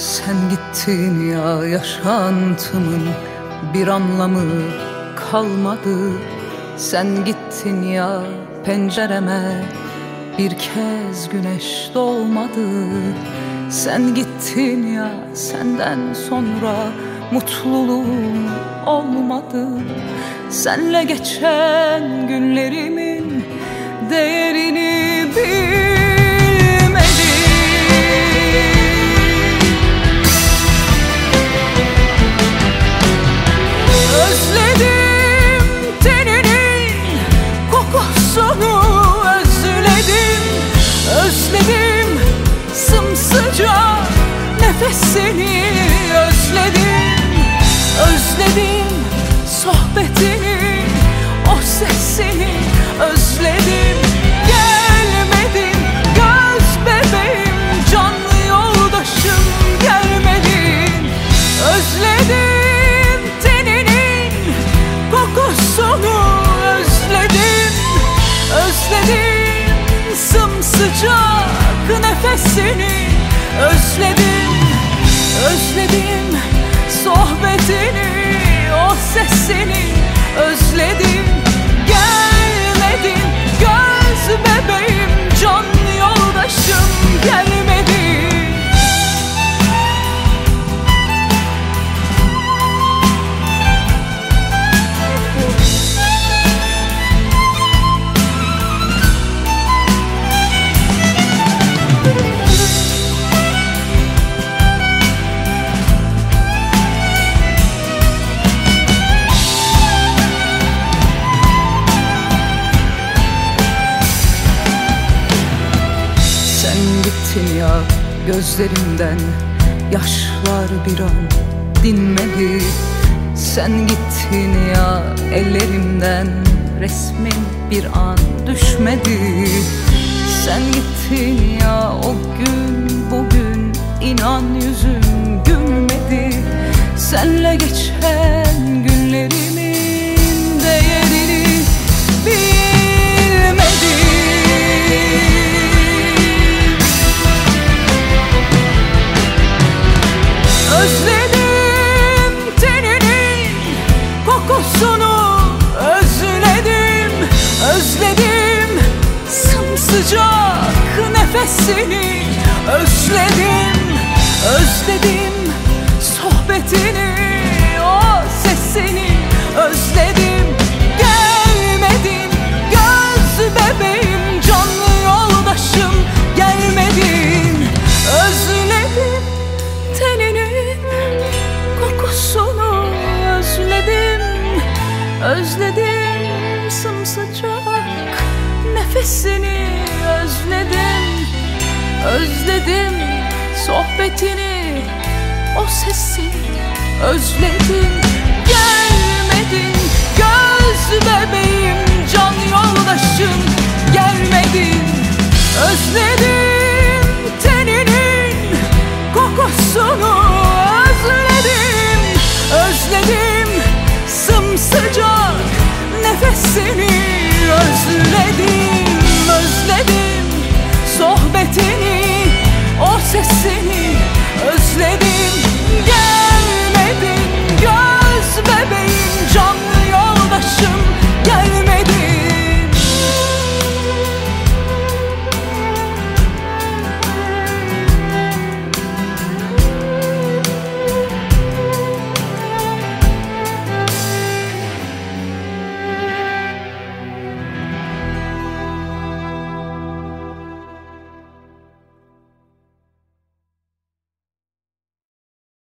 Sen gittin ya yaşantımın bir anlamı kalmadı. Sen gittin ya pencereme bir kez güneş doğmadı. Sen gittin ya senden sonra mutluluğum olmadı. Senle geçen günlerimin değerini sımsıcak nefesini özledim Özledim sohbetini gözlerimden Yaşlar bir an dinmedi. Sen gittin ya ellerimden Resmin bir an düşmedi. Sen gittin ya o gün bugün inan yüzüm gülmedi. Senle geçen sımsıcak nefesini özledim Özledim sohbetini o sesini özledim. Gelmedin göz bebeğim canlı yoldaşım gelmedin Özledim teninin kokusunu özledim Özledim sımsıcak nefesini özledim Özledim sohbetini o sesini özledim